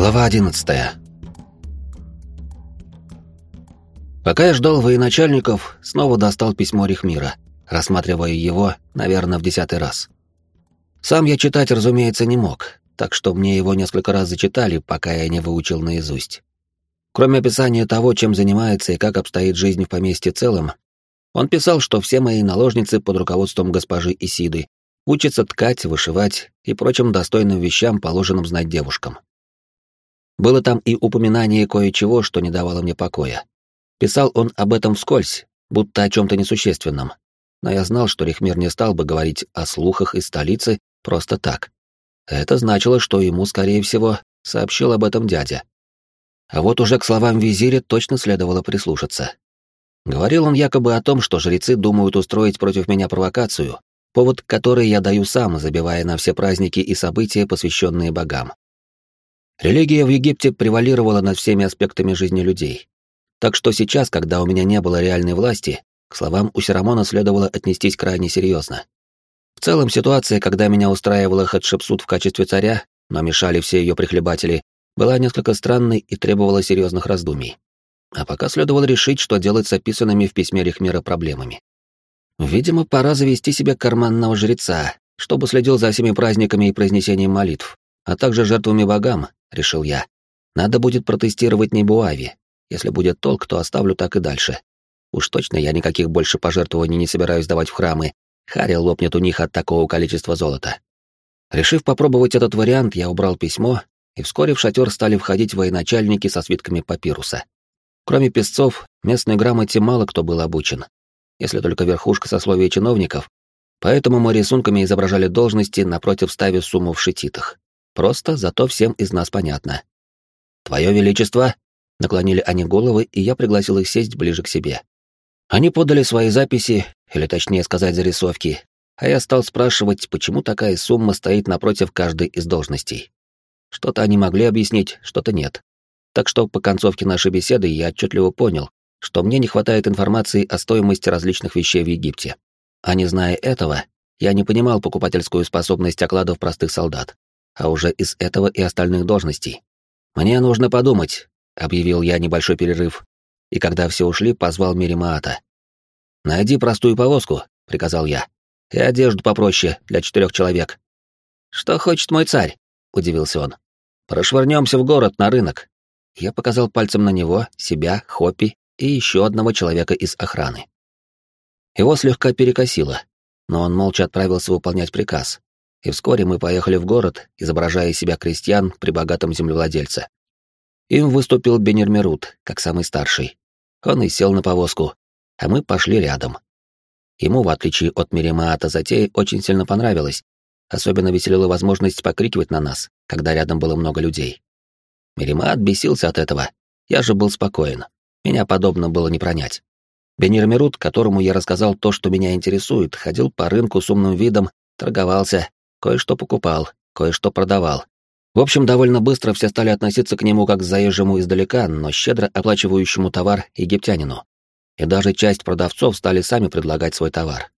Глава 11 Пока я ждал военачальников, снова достал письмо Рихмира, рассматривая его, наверное, в десятый раз. Сам я читать, разумеется, не мог, так что мне его несколько раз зачитали, пока я не выучил наизусть. Кроме описания того, чем занимается и как обстоит жизнь в поместье целом, он писал, что все мои наложницы под руководством госпожи Исиды учатся ткать, вышивать и прочим достойным вещам, положенным знать девушкам. Было там и упоминание кое-чего, что не давало мне покоя. Писал он об этом вскользь, будто о чем-то несущественном. Но я знал, что Рихмир не стал бы говорить о слухах из столицы просто так. Это значило, что ему, скорее всего, сообщил об этом дядя. А вот уже к словам визиря точно следовало прислушаться. Говорил он якобы о том, что жрецы думают устроить против меня провокацию, повод который я даю сам, забивая на все праздники и события, посвященные богам. Религия в Египте превалировала над всеми аспектами жизни людей. Так что сейчас, когда у меня не было реальной власти, к словам у Серамона следовало отнестись крайне серьезно. В целом, ситуация, когда меня устраивала Хатшепсут в качестве царя, но мешали все ее прихлебатели, была несколько странной и требовала серьезных раздумий. А пока следовало решить, что делать с описанными в письме Рихмера проблемами. Видимо, пора завести себе карманного жреца, чтобы следил за всеми праздниками и произнесением молитв, а также жертвами богам, решил я. Надо будет протестировать Небуави. Если будет толк, то оставлю так и дальше. Уж точно я никаких больше пожертвований не собираюсь давать в храмы. Харри лопнет у них от такого количества золота. Решив попробовать этот вариант, я убрал письмо, и вскоре в шатер стали входить военачальники со свитками папируса. Кроме песцов, местной грамоте мало кто был обучен, если только верхушка сословия чиновников, поэтому мы рисунками изображали должности напротив ставя сумму в шититах. Просто, зато всем из нас понятно. «Твое Величество!» — наклонили они головы, и я пригласил их сесть ближе к себе. Они подали свои записи, или точнее сказать, зарисовки, а я стал спрашивать, почему такая сумма стоит напротив каждой из должностей. Что-то они могли объяснить, что-то нет. Так что по концовке нашей беседы я отчетливо понял, что мне не хватает информации о стоимости различных вещей в Египте. А не зная этого, я не понимал покупательскую способность окладов простых солдат, а уже из этого и остальных должностей. «Мне нужно подумать», — объявил я небольшой перерыв, и когда все ушли, позвал Миримаата. «Найди простую повозку», — приказал я, — «и одежду попроще для четырех человек». «Что хочет мой царь?» — удивился он. «Прошвырнемся в город, на рынок». Я показал пальцем на него, себя, Хоппи и еще одного человека из охраны. Его слегка перекосило, но он молча отправился выполнять приказ, и вскоре мы поехали в город, изображая себя крестьян при богатом землевладельце. Им выступил Бенермерут, как самый старший. Он и сел на повозку, а мы пошли рядом. Ему, в отличие от Миримаата, затея очень сильно понравилась, особенно веселила возможность покрикивать на нас, когда рядом было много людей. Миримаат бесился от этого, я же был спокоен. Меня подобно было не пронять. Бенирмерут, которому я рассказал то, что меня интересует, ходил по рынку с умным видом, торговался, кое-что покупал, кое-что продавал. В общем, довольно быстро все стали относиться к нему как к заезжему издалека, но щедро оплачивающему товар египтянину. И даже часть продавцов стали сами предлагать свой товар.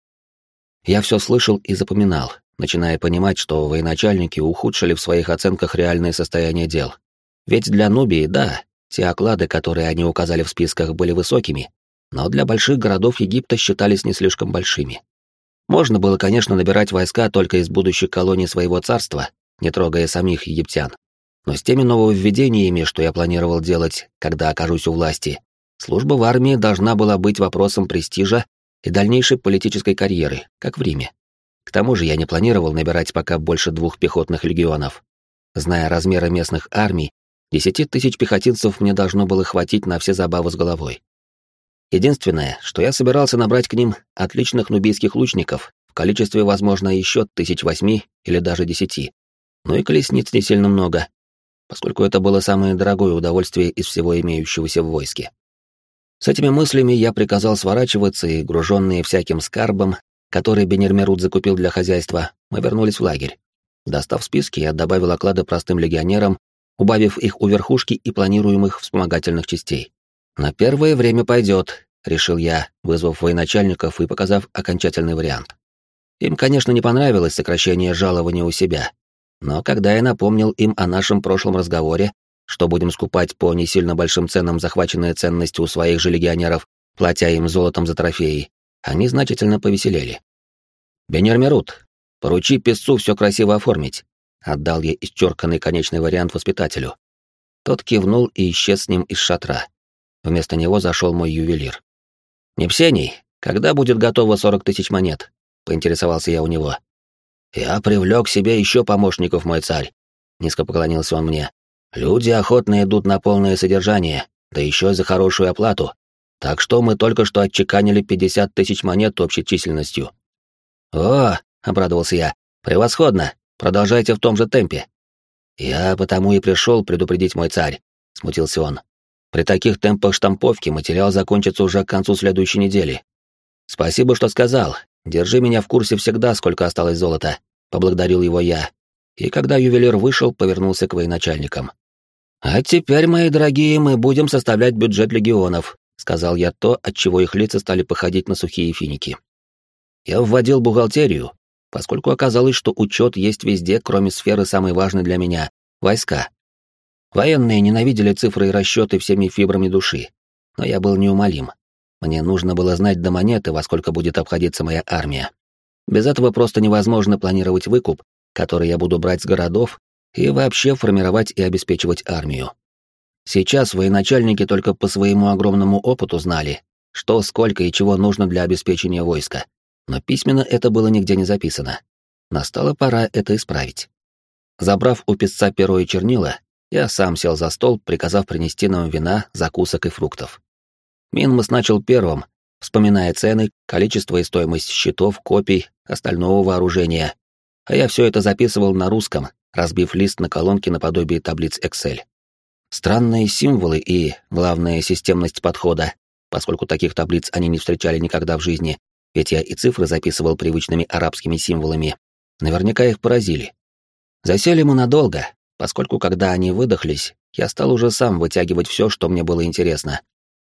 Я все слышал и запоминал, начиная понимать, что военачальники ухудшили в своих оценках реальное состояние дел. Ведь для Нубии, да, те оклады, которые они указали в списках, были высокими, но для больших городов Египта считались не слишком большими. Можно было, конечно, набирать войска только из будущих колоний своего царства, не трогая самих египтян. Но с теми нововведениями, что я планировал делать, когда окажусь у власти, служба в армии должна была быть вопросом престижа и дальнейшей политической карьеры, как в Риме. К тому же я не планировал набирать пока больше двух пехотных легионов. Зная размеры местных армий, Десяти тысяч пехотинцев мне должно было хватить на все забавы с головой. Единственное, что я собирался набрать к ним отличных нубийских лучников в количестве, возможно, еще тысяч восьми или даже десяти. Ну и колесниц не сильно много, поскольку это было самое дорогое удовольствие из всего имеющегося в войске. С этими мыслями я приказал сворачиваться, и, груженные всяким скарбом, который Бенермерут закупил для хозяйства, мы вернулись в лагерь. Достав списки, я добавил оклады простым легионерам убавив их у верхушки и планируемых вспомогательных частей. «На первое время пойдет», — решил я, вызвав военачальников и показав окончательный вариант. Им, конечно, не понравилось сокращение жалования у себя, но когда я напомнил им о нашем прошлом разговоре, что будем скупать по не сильно большим ценам захваченные ценности у своих же легионеров, платя им золотом за трофеи, они значительно повеселели. «Бенермерут, поручи песцу все красиво оформить», — отдал я исчерканный конечный вариант воспитателю. Тот кивнул и исчез с ним из шатра. Вместо него зашел мой ювелир. «Непсений, когда будет готово сорок тысяч монет?» — поинтересовался я у него. «Я привлек себе еще помощников, мой царь», — низко поклонился он мне. «Люди охотно идут на полное содержание, да еще за хорошую оплату. Так что мы только что отчеканили пятьдесят тысяч монет общей численностью». «О!» — обрадовался я. «Превосходно! Продолжайте в том же темпе». «Я потому и пришел предупредить мой царь», — смутился он. «При таких темпах штамповки материал закончится уже к концу следующей недели. «Спасибо, что сказал. Держи меня в курсе всегда, сколько осталось золота», — поблагодарил его я. И когда ювелир вышел, повернулся к военачальникам. «А теперь, мои дорогие, мы будем составлять бюджет легионов», — сказал я то, от чего их лица стали походить на сухие финики. Я вводил бухгалтерию, поскольку оказалось, что учет есть везде, кроме сферы самой важной для меня — войска. Военные ненавидели цифры и расчеты всеми фибрами души, но я был неумолим. Мне нужно было знать до монеты, во сколько будет обходиться моя армия. Без этого просто невозможно планировать выкуп, который я буду брать с городов, и вообще формировать и обеспечивать армию. Сейчас военачальники только по своему огромному опыту знали, что, сколько и чего нужно для обеспечения войска. Но письменно это было нигде не записано. Настала пора это исправить. Забрав у писца перо и чернила, я сам сел за стол, приказав принести нам вина, закусок и фруктов. Минмас начал первым, вспоминая цены, количество и стоимость счетов, копий, остального вооружения. А я все это записывал на русском, разбив лист на колонки наподобие таблиц Excel. Странные символы и, главное, системность подхода, поскольку таких таблиц они не встречали никогда в жизни, ведь я и цифры записывал привычными арабскими символами, наверняка их поразили. Засели мы надолго, поскольку когда они выдохлись, я стал уже сам вытягивать все, что мне было интересно,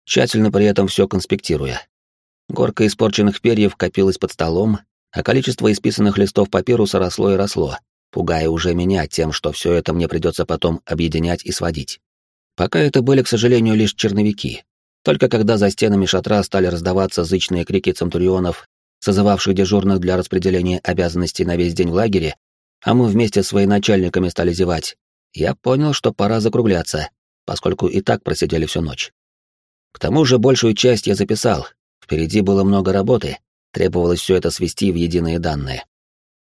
тщательно при этом все конспектируя. Горка испорченных перьев копилась под столом, а количество исписанных листов папируса росло и росло, пугая уже меня тем, что все это мне придется потом объединять и сводить. Пока это были, к сожалению, лишь черновики. Только когда за стенами шатра стали раздаваться зычные крики центурионов, созывавших дежурных для распределения обязанностей на весь день в лагере, а мы вместе с военачальниками стали зевать, я понял, что пора закругляться, поскольку и так просидели всю ночь. К тому же большую часть я записал. Впереди было много работы, требовалось все это свести в единые данные.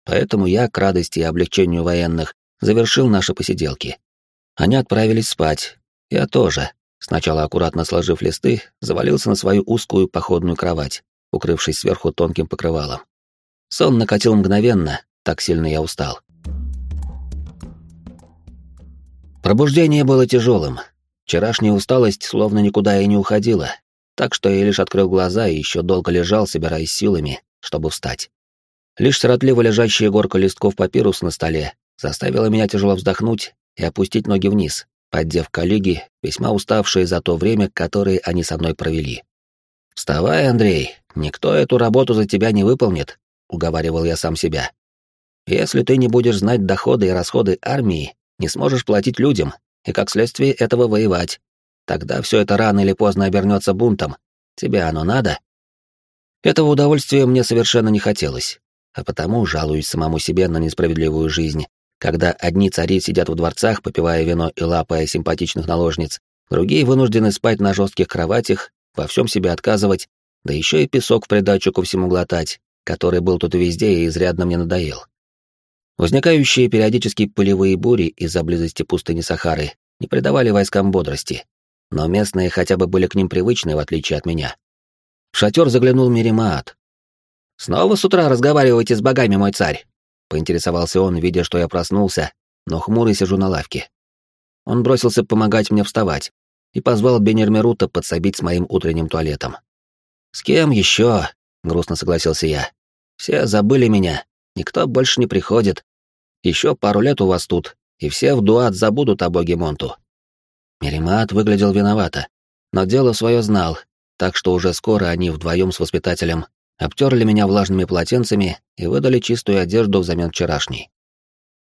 Поэтому я, к радости и облегчению военных, завершил наши посиделки. Они отправились спать. Я тоже, сначала аккуратно сложив листы, завалился на свою узкую походную кровать, укрывшись сверху тонким покрывалом. Сон накатил мгновенно, так сильно я устал. Пробуждение было тяжелым, Вчерашняя усталость словно никуда и не уходила, так что я лишь открыл глаза и еще долго лежал, собираясь силами, чтобы встать. Лишь сиротливо лежащая горка листков папирус на столе заставила меня тяжело вздохнуть и опустить ноги вниз, поддев коллеги, весьма уставшие за то время, которое они со мной провели. «Вставай, Андрей, никто эту работу за тебя не выполнит», — уговаривал я сам себя. «Если ты не будешь знать доходы и расходы армии, не сможешь платить людям, и как следствие этого воевать. Тогда все это рано или поздно обернется бунтом. Тебе оно надо? Этого удовольствия мне совершенно не хотелось, а потому жалуюсь самому себе на несправедливую жизнь, когда одни цари сидят в дворцах, попивая вино и лапая симпатичных наложниц, другие вынуждены спать на жестких кроватях, во всем себе отказывать, да еще и песок в придачу ко всему глотать, который был тут везде и изрядно мне надоел. Возникающие периодически пылевые бури из-за близости пустыни Сахары не придавали войскам бодрости, но местные хотя бы были к ним привычны, в отличие от меня. В шатер заглянул Миримаат. «Снова с утра разговариваете с богами, мой царь?» — поинтересовался он, видя, что я проснулся, но хмурый сижу на лавке. Он бросился помогать мне вставать и позвал Бенермерута подсобить с моим утренним туалетом. «С кем еще?» — грустно согласился я. «Все забыли меня, Никто больше не приходит. Еще пару лет у вас тут, и все в дуат забудут о боге Монту. Меримат выглядел виновато, но дело свое знал, так что уже скоро они вдвоем с воспитателем обтерли меня влажными полотенцами и выдали чистую одежду взамен вчерашней.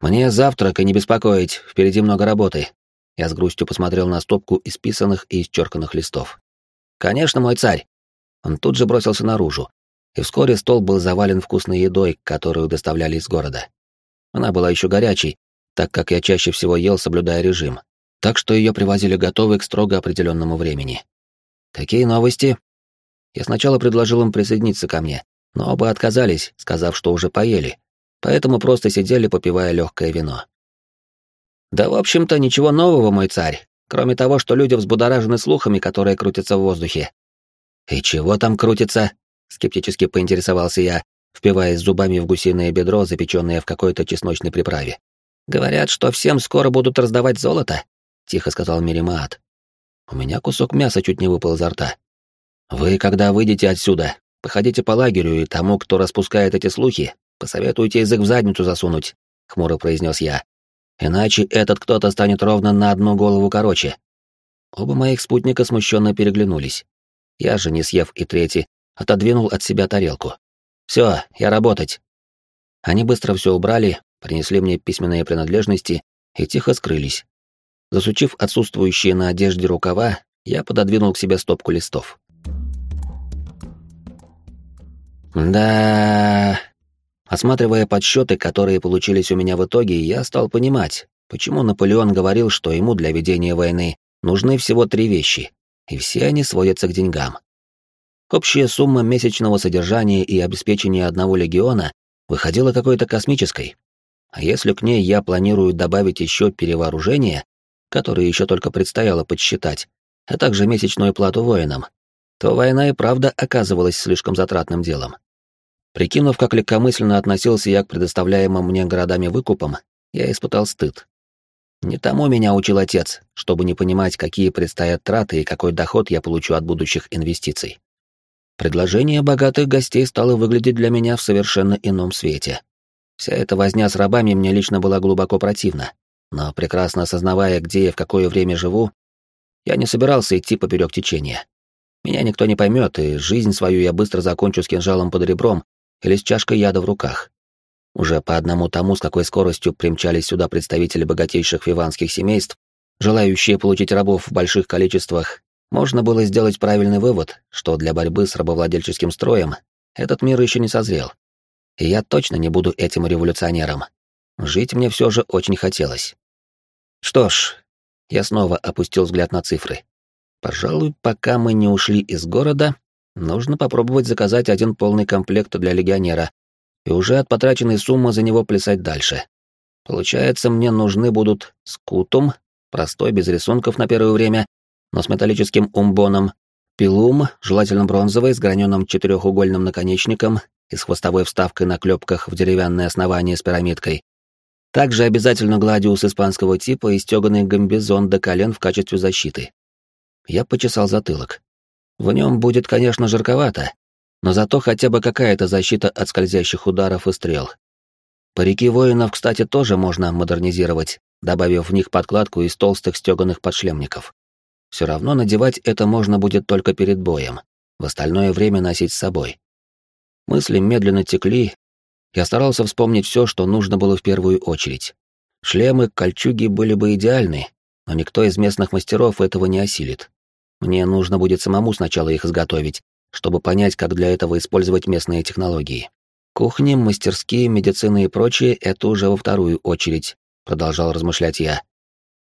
«Мне завтрак и не беспокоить, впереди много работы», Я с грустью посмотрел на стопку исписанных и исчерканных листов. «Конечно, мой царь!» Он тут же бросился наружу, и вскоре стол был завален вкусной едой, которую доставляли из города. Она была еще горячей, так как я чаще всего ел, соблюдая режим, так что ее привозили готовой к строго определенному времени. Какие новости? Я сначала предложил им присоединиться ко мне, но оба отказались, сказав, что уже поели, поэтому просто сидели, попивая легкое вино. Да, в общем-то, ничего нового, мой царь, кроме того, что люди взбудоражены слухами, которые крутятся в воздухе. И чего там крутится? Скептически поинтересовался я, впиваясь зубами в гусиное бедро, запеченное в какой-то чесночной приправе. Говорят, что всем скоро будут раздавать золото, тихо сказал Миримаат. У меня кусок мяса чуть не выпал изо рта. Вы, когда выйдете отсюда, походите по лагерю, и тому, кто распускает эти слухи, посоветуйте язык в задницу засунуть, хмуро произнес я. Иначе этот кто-то станет ровно на одну голову короче. Оба моих спутника смущенно переглянулись. Я же, не съев и третий, отодвинул от себя тарелку. Все, я работать. Они быстро все убрали, принесли мне письменные принадлежности и тихо скрылись. Засучив отсутствующие на одежде рукава, я пододвинул к себе стопку листов. Да, осматривая подсчеты, которые получились у меня в итоге, я стал понимать, почему Наполеон говорил, что ему для ведения войны нужны всего три вещи, и все они сводятся к деньгам. Общая сумма месячного содержания и обеспечения одного легиона выходила какой-то космической. А если к ней я планирую добавить еще перевооружение, которое еще только предстояло подсчитать, а также месячную плату воинам, то война и правда оказывалась слишком затратным делом. Прикинув, как легкомысленно относился я к предоставляемым мне городами выкупам, я испытал стыд. Не тому меня учил отец, чтобы не понимать, какие предстоят траты и какой доход я получу от будущих инвестиций. Предложение богатых гостей стало выглядеть для меня в совершенно ином свете. Вся эта возня с рабами мне лично была глубоко противна, но прекрасно осознавая, где и в какое время живу, я не собирался идти поперек течения. Меня никто не поймет, и жизнь свою я быстро закончу с кинжалом под ребром или с чашкой яда в руках. Уже по одному тому, с какой скоростью примчались сюда представители богатейших фиванских семейств, желающие получить рабов в больших количествах можно было сделать правильный вывод, что для борьбы с рабовладельческим строем этот мир еще не созрел. И я точно не буду этим революционером. Жить мне все же очень хотелось. Что ж, я снова опустил взгляд на цифры. Пожалуй, пока мы не ушли из города, нужно попробовать заказать один полный комплект для легионера и уже от потраченной суммы за него плясать дальше. Получается, мне нужны будут скутум, простой, без рисунков на первое время, но с металлическим умбоном, пилум, желательно бронзовый, с граненым четырехугольным наконечником и с хвостовой вставкой на клепках в деревянное основание с пирамидкой. Также обязательно гладиус испанского типа и стеганый гамбизон до колен в качестве защиты. Я почесал затылок. В нем будет, конечно, жарковато, но зато хотя бы какая-то защита от скользящих ударов и стрел. Парики воинов, кстати, тоже можно модернизировать, добавив в них подкладку из толстых стеганых подшлемников. Все равно надевать это можно будет только перед боем, в остальное время носить с собой. Мысли медленно текли, я старался вспомнить все, что нужно было в первую очередь. Шлемы, кольчуги были бы идеальны, но никто из местных мастеров этого не осилит. Мне нужно будет самому сначала их изготовить, чтобы понять, как для этого использовать местные технологии. Кухни, мастерские, медицина и прочее — это уже во вторую очередь, продолжал размышлять я.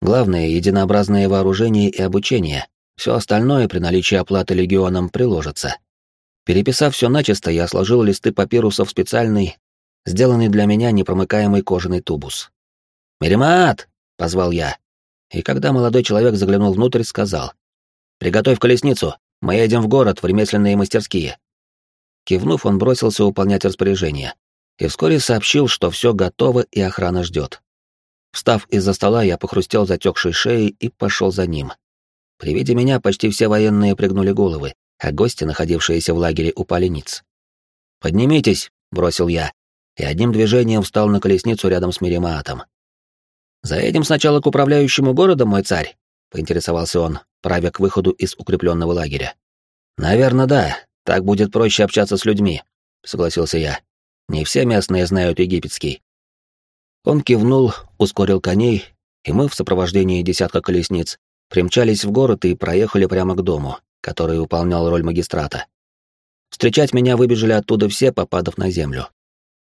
Главное — единообразное вооружение и обучение. Все остальное при наличии оплаты легионам приложится. Переписав все начисто, я сложил листы папируса в специальный, сделанный для меня непромыкаемый кожаный тубус. «Меримат!» — позвал я. И когда молодой человек заглянул внутрь, сказал. «Приготовь колесницу, мы едем в город, в ремесленные мастерские». Кивнув, он бросился выполнять распоряжение и вскоре сообщил, что все готово и охрана ждет. Встав из-за стола, я похрустел затекшей шеей и пошел за ним. При виде меня почти все военные пригнули головы, а гости, находившиеся в лагере, упали ниц. «Поднимитесь!» — бросил я, и одним движением встал на колесницу рядом с Миримаатом. «Заедем сначала к управляющему городом, мой царь?» — поинтересовался он, правя к выходу из укрепленного лагеря. «Наверное, да. Так будет проще общаться с людьми», — согласился я. «Не все местные знают египетский». Он кивнул, ускорил коней, и мы в сопровождении десятка колесниц примчались в город и проехали прямо к дому, который выполнял роль магистрата. Встречать меня выбежали оттуда все, попадав на землю.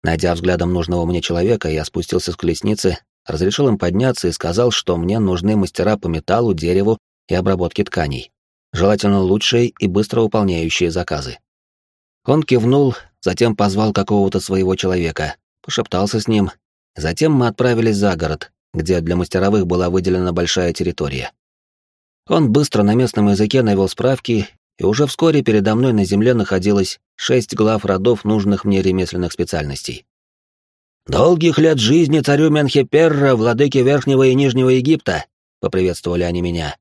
Найдя взглядом нужного мне человека, я спустился с колесницы, разрешил им подняться и сказал, что мне нужны мастера по металлу, дереву и обработке тканей, желательно лучшие и быстро выполняющие заказы. Он кивнул, затем позвал какого-то своего человека, пошептался с ним, затем мы отправились за город, где для мастеровых была выделена большая территория. Он быстро на местном языке навел справки и уже вскоре передо мной на земле находилось шесть глав родов нужных мне ремесленных специальностей. «Долгих лет жизни царю Менхеперра, владыке Верхнего и Нижнего Египта!» — поприветствовали они меня.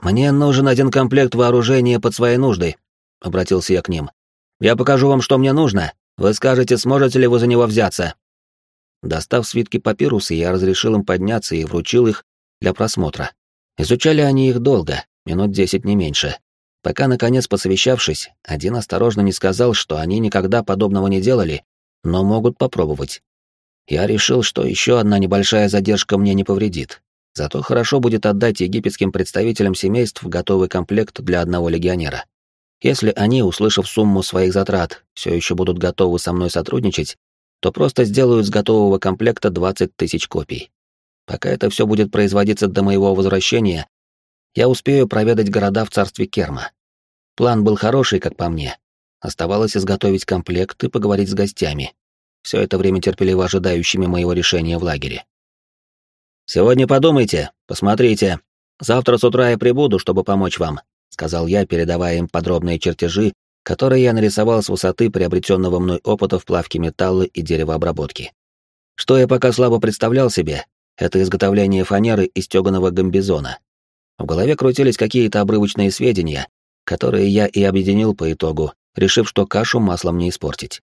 «Мне нужен один комплект вооружения под свои нужды», — обратился я к ним. «Я покажу вам, что мне нужно. Вы скажете, сможете ли вы за него взяться». Достав свитки папируса, я разрешил им подняться и вручил их для просмотра. Изучали они их долго, минут десять не меньше. Пока, наконец, посовещавшись, один осторожно не сказал, что они никогда подобного не делали, но могут попробовать. Я решил, что еще одна небольшая задержка мне не повредит. Зато хорошо будет отдать египетским представителям семейств готовый комплект для одного легионера. Если они, услышав сумму своих затрат, все еще будут готовы со мной сотрудничать, то просто сделают с готового комплекта 20 тысяч копий. Пока это все будет производиться до моего возвращения, я успею проведать города в царстве Керма. План был хороший, как по мне. Оставалось изготовить комплект и поговорить с гостями. Все это время терпеливо ожидающими моего решения в лагере. «Сегодня подумайте, посмотрите. Завтра с утра я прибуду, чтобы помочь вам», — сказал я, передавая им подробные чертежи, которые я нарисовал с высоты приобретенного мной опыта в плавке металла и деревообработки. Что я пока слабо представлял себе, это изготовление фанеры из стеганого гамбизона, в голове крутились какие-то обрывочные сведения, которые я и объединил по итогу, решив, что кашу маслом не испортить.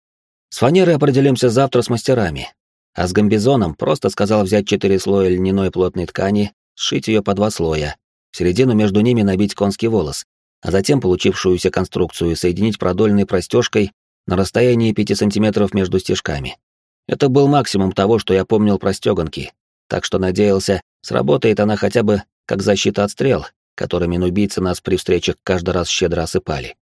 С фанерой определимся завтра с мастерами, а с гамбизоном просто сказал взять четыре слоя льняной плотной ткани, сшить ее по два слоя, в середину между ними набить конский волос, а затем получившуюся конструкцию соединить продольной простежкой на расстоянии 5 сантиметров между стежками. Это был максимум того, что я помнил про стёганки, так что надеялся, сработает она хотя бы как защита от стрел, которыми нубийцы нас при встречах каждый раз щедро осыпали.